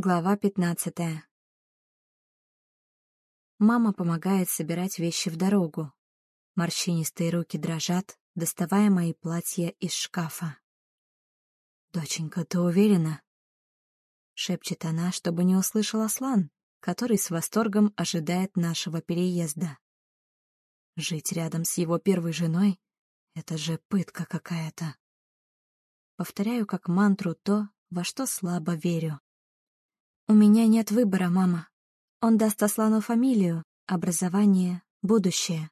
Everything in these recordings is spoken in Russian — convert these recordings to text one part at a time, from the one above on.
Глава пятнадцатая. Мама помогает собирать вещи в дорогу. Морщинистые руки дрожат, доставая мои платья из шкафа. «Доченька, ты уверена?» — шепчет она, чтобы не услышал Аслан, который с восторгом ожидает нашего переезда. Жить рядом с его первой женой — это же пытка какая-то. Повторяю как мантру то, во что слабо верю. «У меня нет выбора, мама. Он даст Аслану фамилию, образование, будущее.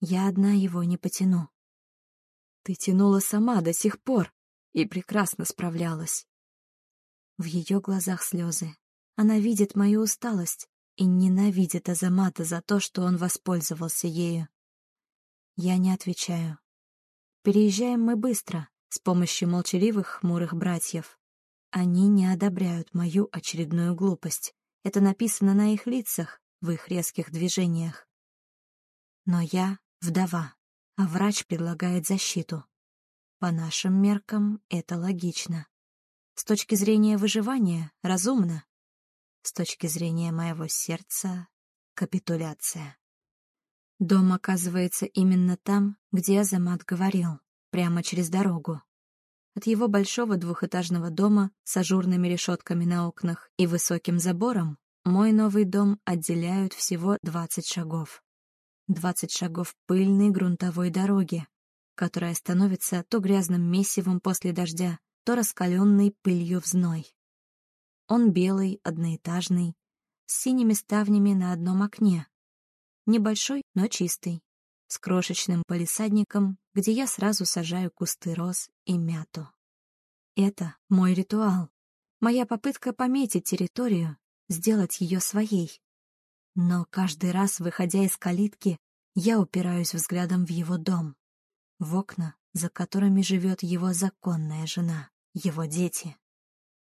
Я одна его не потяну». «Ты тянула сама до сих пор и прекрасно справлялась». В ее глазах слезы. Она видит мою усталость и ненавидит Азамата за то, что он воспользовался ею. Я не отвечаю. Переезжаем мы быстро, с помощью молчаливых хмурых братьев. Они не одобряют мою очередную глупость. Это написано на их лицах, в их резких движениях. Но я вдова, а врач предлагает защиту. По нашим меркам это логично. С точки зрения выживания — разумно. С точки зрения моего сердца — капитуляция. Дом оказывается именно там, где Азамат говорил, прямо через дорогу. От его большого двухэтажного дома с ажурными решетками на окнах и высоким забором мой новый дом отделяют всего 20 шагов. 20 шагов пыльной грунтовой дороги, которая становится то грязным месивом после дождя, то раскаленной пылью в зной. Он белый, одноэтажный, с синими ставнями на одном окне. Небольшой, но чистый с крошечным полисадником, где я сразу сажаю кусты роз и мяту. Это мой ритуал, моя попытка пометить территорию, сделать ее своей. Но каждый раз, выходя из калитки, я упираюсь взглядом в его дом, в окна, за которыми живет его законная жена, его дети.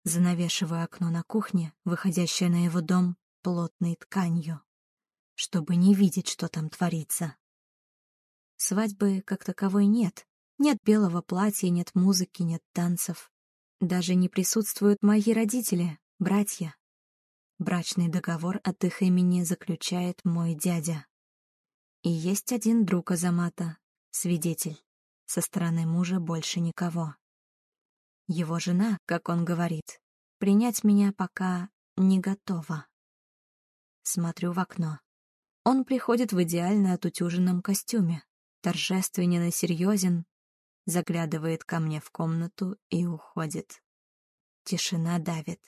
Занавешиваю окно на кухне, выходящее на его дом, плотной тканью, чтобы не видеть, что там творится. Свадьбы как таковой нет. Нет белого платья, нет музыки, нет танцев. Даже не присутствуют мои родители, братья. Брачный договор от их имени заключает мой дядя. И есть один друг Азамата, свидетель. Со стороны мужа больше никого. Его жена, как он говорит, принять меня пока не готова. Смотрю в окно. Он приходит в идеально отутюженном костюме торжественен и серьезен, заглядывает ко мне в комнату и уходит. Тишина давит.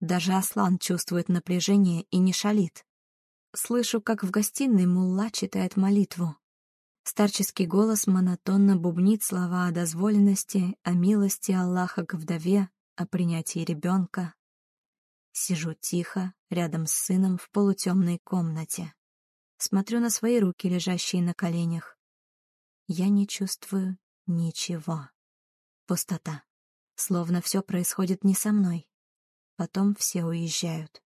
Даже Аслан чувствует напряжение и не шалит. Слышу, как в гостиной мулла читает молитву. Старческий голос монотонно бубнит слова о дозволенности, о милости Аллаха к вдове, о принятии ребенка. Сижу тихо, рядом с сыном в полутемной комнате. Смотрю на свои руки, лежащие на коленях. Я не чувствую ничего. Пустота. Словно все происходит не со мной. Потом все уезжают.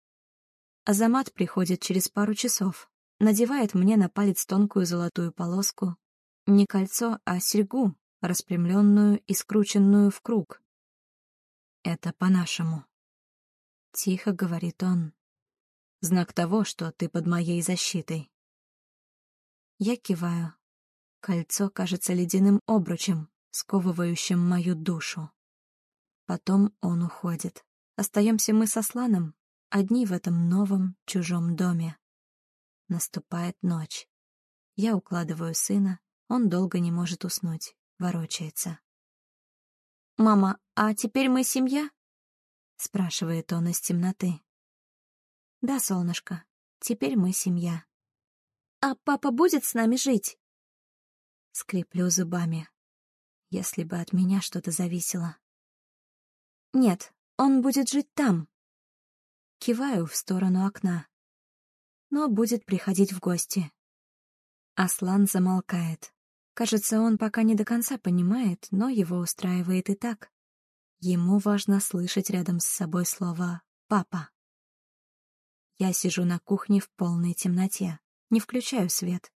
Азамат приходит через пару часов, надевает мне на палец тонкую золотую полоску. Не кольцо, а серьгу, распрямленную и скрученную в круг. «Это по-нашему», — тихо говорит он. «Знак того, что ты под моей защитой». Я киваю, Кольцо кажется ледяным обручем, сковывающим мою душу. Потом он уходит. Остаемся мы со Сланом, одни в этом новом чужом доме. Наступает ночь. Я укладываю сына, он долго не может уснуть, ворочается. «Мама, а теперь мы семья?» — спрашивает он из темноты. «Да, солнышко, теперь мы семья». «А папа будет с нами жить?» Скреплю зубами. Если бы от меня что-то зависело. Нет, он будет жить там. Киваю в сторону окна. Но будет приходить в гости. Аслан замолкает. Кажется, он пока не до конца понимает, но его устраивает и так. Ему важно слышать рядом с собой слова «папа». Я сижу на кухне в полной темноте, не включаю свет.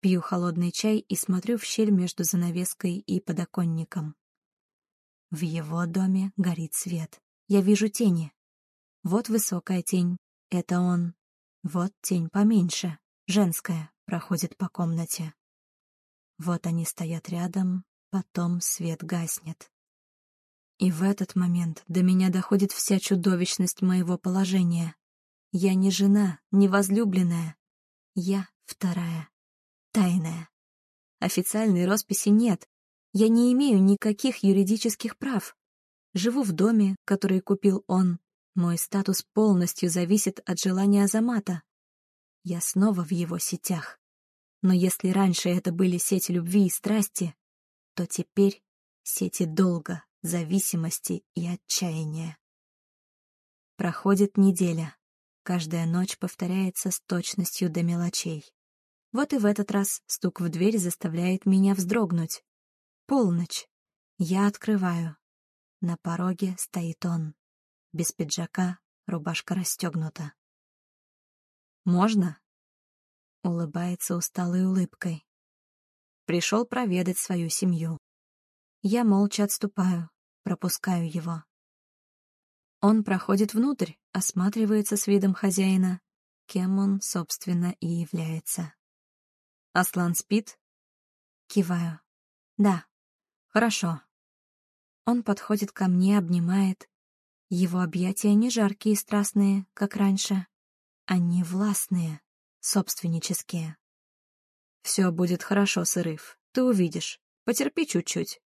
Пью холодный чай и смотрю в щель между занавеской и подоконником. В его доме горит свет. Я вижу тени. Вот высокая тень. Это он. Вот тень поменьше, женская, проходит по комнате. Вот они стоят рядом, потом свет гаснет. И в этот момент до меня доходит вся чудовищность моего положения. Я не жена, не возлюбленная. Я вторая, тайная. Официальной росписи нет. Я не имею никаких юридических прав. Живу в доме, который купил он. Мой статус полностью зависит от желания Азамата. Я снова в его сетях. Но если раньше это были сети любви и страсти, то теперь сети долга, зависимости и отчаяния. Проходит неделя. Каждая ночь повторяется с точностью до мелочей. Вот и в этот раз стук в дверь заставляет меня вздрогнуть. Полночь. Я открываю. На пороге стоит он. Без пиджака, рубашка расстегнута. «Можно?» Улыбается усталой улыбкой. Пришел проведать свою семью. Я молча отступаю, пропускаю его. Он проходит внутрь, осматривается с видом хозяина, кем он, собственно, и является. «Аслан спит?» Киваю. «Да, хорошо». Он подходит ко мне, обнимает. Его объятия не жаркие и страстные, как раньше. Они властные, собственнические. «Все будет хорошо, Сырыв, ты увидишь. Потерпи чуть-чуть.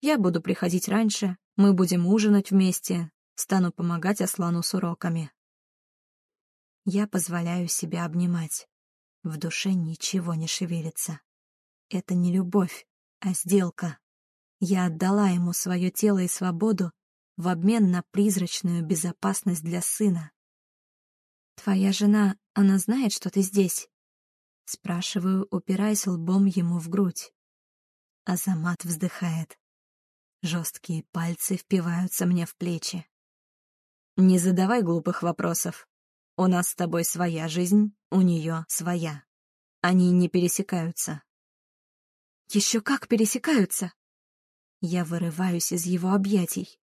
Я буду приходить раньше, мы будем ужинать вместе, стану помогать Аслану с уроками». Я позволяю себя обнимать. В душе ничего не шевелится. Это не любовь, а сделка. Я отдала ему свое тело и свободу в обмен на призрачную безопасность для сына. «Твоя жена, она знает, что ты здесь?» Спрашиваю, упираясь лбом ему в грудь. Азамат вздыхает. Жесткие пальцы впиваются мне в плечи. «Не задавай глупых вопросов. У нас с тобой своя жизнь, у нее своя. Они не пересекаются». «Еще как пересекаются!» Я вырываюсь из его объятий.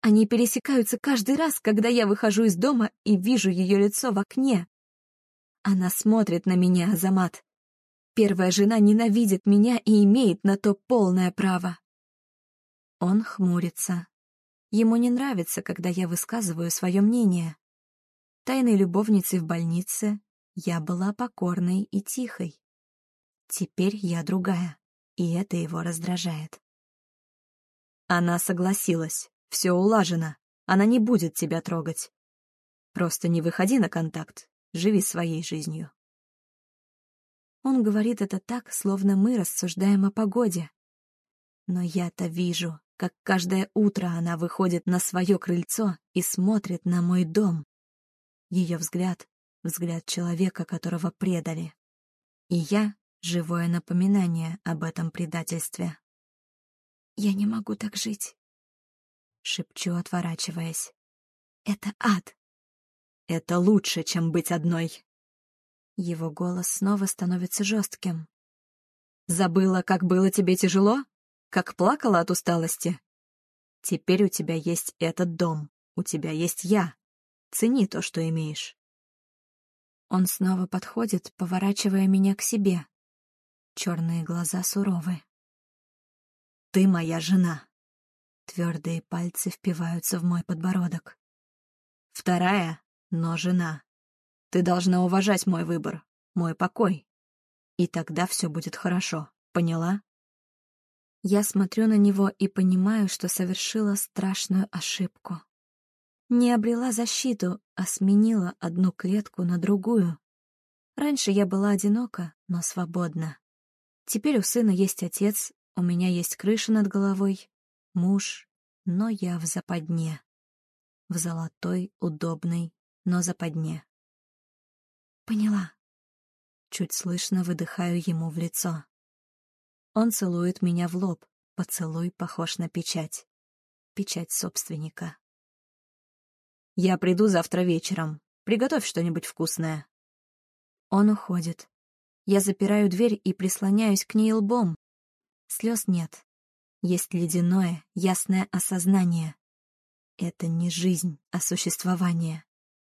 Они пересекаются каждый раз, когда я выхожу из дома и вижу ее лицо в окне. Она смотрит на меня, Азамат. Первая жена ненавидит меня и имеет на то полное право. Он хмурится. Ему не нравится, когда я высказываю свое мнение. Тайной любовницей в больнице я была покорной и тихой. Теперь я другая, и это его раздражает. Она согласилась. Все улажено. Она не будет тебя трогать. Просто не выходи на контакт. Живи своей жизнью. Он говорит это так, словно мы рассуждаем о погоде. Но я-то вижу, как каждое утро она выходит на свое крыльцо и смотрит на мой дом. Ее взгляд — взгляд человека, которого предали. И я — живое напоминание об этом предательстве. «Я не могу так жить», — шепчу, отворачиваясь. «Это ад». «Это лучше, чем быть одной». Его голос снова становится жестким. «Забыла, как было тебе тяжело? Как плакала от усталости? Теперь у тебя есть этот дом, у тебя есть я. Цени то, что имеешь». Он снова подходит, поворачивая меня к себе. Черные глаза суровы. «Ты моя жена». Твердые пальцы впиваются в мой подбородок. Вторая, но жена. Ты должна уважать мой выбор, мой покой. И тогда все будет хорошо, поняла? Я смотрю на него и понимаю, что совершила страшную ошибку. Не обрела защиту, а сменила одну клетку на другую. Раньше я была одинока, но свободна. Теперь у сына есть отец, у меня есть крыша над головой, муж, но я в западне. В золотой, удобной, но западне. Поняла. Чуть слышно выдыхаю ему в лицо. Он целует меня в лоб. Поцелуй похож на печать. Печать собственника. Я приду завтра вечером. Приготовь что-нибудь вкусное. Он уходит. Я запираю дверь и прислоняюсь к ней лбом, Слез нет. Есть ледяное, ясное осознание. Это не жизнь, а существование.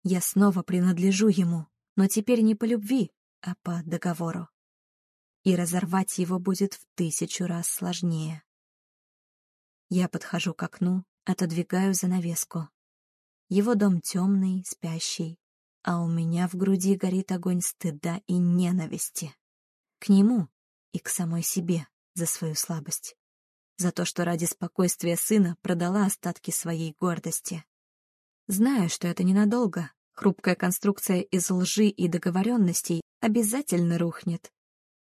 Я снова принадлежу ему, но теперь не по любви, а по договору. И разорвать его будет в тысячу раз сложнее. Я подхожу к окну, отодвигаю занавеску. Его дом темный, спящий, а у меня в груди горит огонь стыда и ненависти. К нему и к самой себе за свою слабость. За то, что ради спокойствия сына продала остатки своей гордости. Знаю, что это ненадолго. Хрупкая конструкция из лжи и договоренностей обязательно рухнет.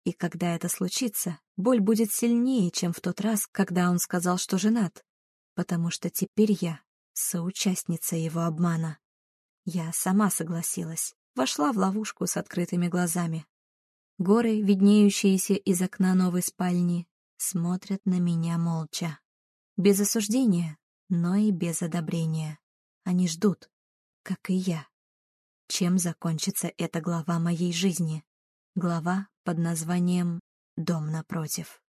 И когда это случится, боль будет сильнее, чем в тот раз, когда он сказал, что женат. Потому что теперь я соучастница его обмана. Я сама согласилась, вошла в ловушку с открытыми глазами. Горы, виднеющиеся из окна новой спальни, смотрят на меня молча. Без осуждения, но и без одобрения. Они ждут, как и я. Чем закончится эта глава моей жизни? Глава под названием «Дом напротив».